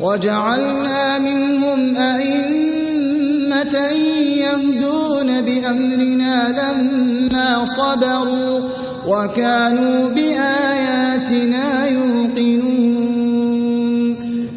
وجعلنا منهم أئمة يهدون بأمرنا لما صبروا وكانوا بأمرنا